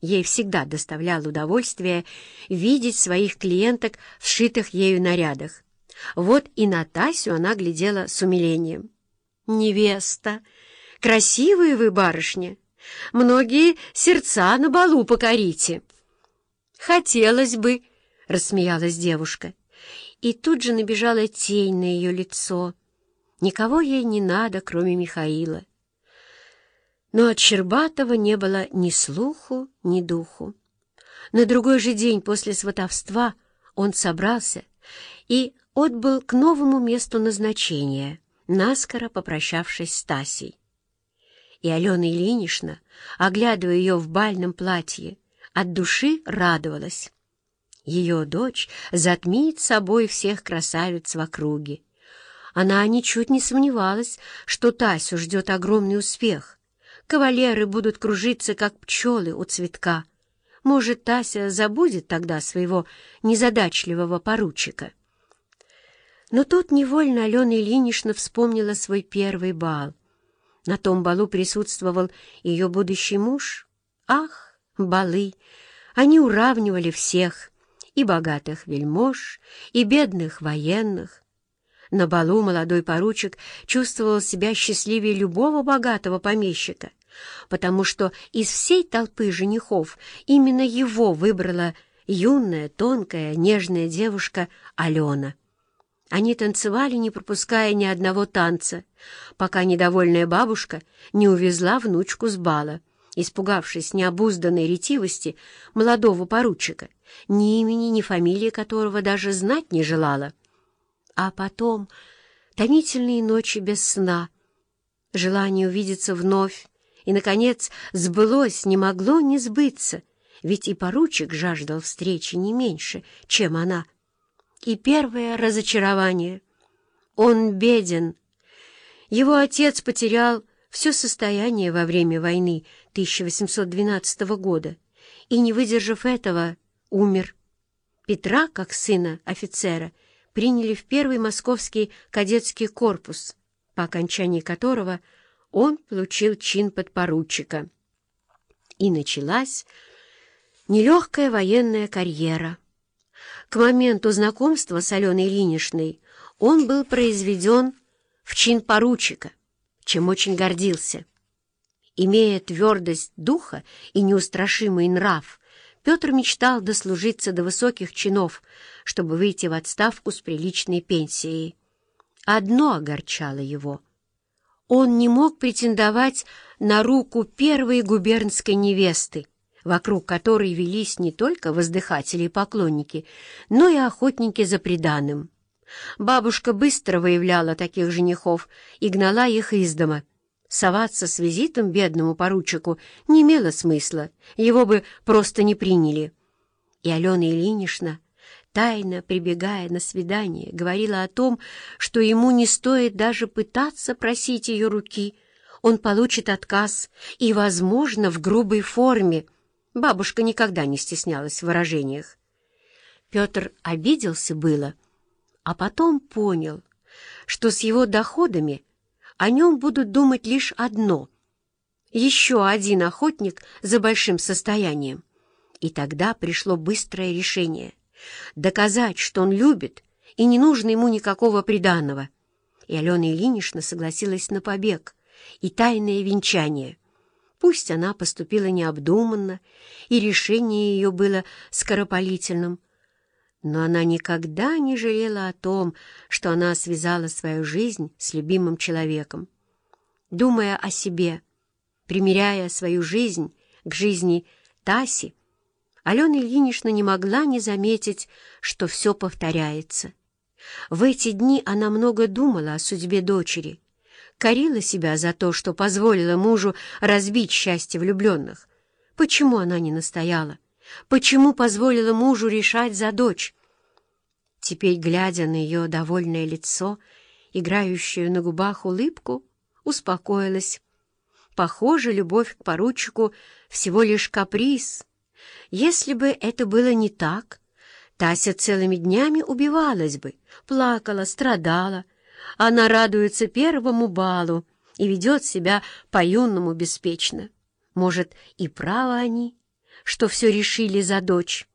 Ей всегда доставляло удовольствие видеть своих клиенток в сшитых ею нарядах. Вот и на Тасю она глядела с умилением. «Невеста! Красивые вы, барышня! Многие сердца на балу покорите!» «Хотелось бы!» — рассмеялась девушка. И тут же набежала тень на ее лицо. Никого ей не надо, кроме Михаила. Но от Щербатова не было ни слуху, ни духу. На другой же день после сватовства он собрался и отбыл к новому месту назначения, наскоро попрощавшись с Тасей. И Алена Ильинична, оглядывая ее в бальном платье, от души радовалась. Ее дочь затмит собой всех красавиц в округе. Она ничуть не сомневалась, что Тасю ждет огромный успех. Кавалеры будут кружиться, как пчелы у цветка. Может, Тася забудет тогда своего незадачливого поручика. Но тут невольно Алена Ильинична вспомнила свой первый бал. На том балу присутствовал ее будущий муж. Ах, балы! Они уравнивали всех — и богатых вельмож, и бедных военных. На балу молодой поручик чувствовал себя счастливее любого богатого помещика, потому что из всей толпы женихов именно его выбрала юная, тонкая, нежная девушка Алена. Они танцевали, не пропуская ни одного танца, пока недовольная бабушка не увезла внучку с бала испугавшись необузданной ретивости молодого поручика, ни имени, ни фамилии которого даже знать не желала. А потом томительные ночи без сна, желание увидеться вновь, и, наконец, сбылось, не могло не сбыться, ведь и поручик жаждал встречи не меньше, чем она. И первое разочарование. Он беден. Его отец потерял все состояние во время войны 1812 года и, не выдержав этого, умер. Петра, как сына офицера, приняли в первый московский кадетский корпус, по окончании которого он получил чин подпоручика. И началась нелегкая военная карьера. К моменту знакомства с Аленой Ильиничной он был произведен в чин поручика чем очень гордился. Имея твердость духа и неустрашимый нрав, Петр мечтал дослужиться до высоких чинов, чтобы выйти в отставку с приличной пенсией. Одно огорчало его. Он не мог претендовать на руку первой губернской невесты, вокруг которой велись не только воздыхатели и поклонники, но и охотники за преданным. Бабушка быстро выявляла таких женихов и гнала их из дома. Соваться с визитом бедному поручику не имело смысла, его бы просто не приняли. И Алена Ильинична, тайно прибегая на свидание, говорила о том, что ему не стоит даже пытаться просить ее руки. Он получит отказ и, возможно, в грубой форме. Бабушка никогда не стеснялась в выражениях. Петр обиделся было — а потом понял, что с его доходами о нем будут думать лишь одно — еще один охотник за большим состоянием. И тогда пришло быстрое решение — доказать, что он любит, и не нужно ему никакого приданного. И Алена Ильинична согласилась на побег и тайное венчание. Пусть она поступила необдуманно, и решение ее было скоропалительным — но она никогда не жалела о том, что она связала свою жизнь с любимым человеком. Думая о себе, примеряя свою жизнь к жизни Таси, Алена Ильинична не могла не заметить, что все повторяется. В эти дни она много думала о судьбе дочери, корила себя за то, что позволила мужу разбить счастье влюбленных. Почему она не настояла? Почему позволила мужу решать за дочь? Теперь, глядя на ее довольное лицо, играющую на губах улыбку, успокоилась. Похоже, любовь к поручику всего лишь каприз. Если бы это было не так, Тася целыми днями убивалась бы, плакала, страдала. Она радуется первому балу и ведет себя по-юному беспечно. Может, и правы они, что все решили за дочь.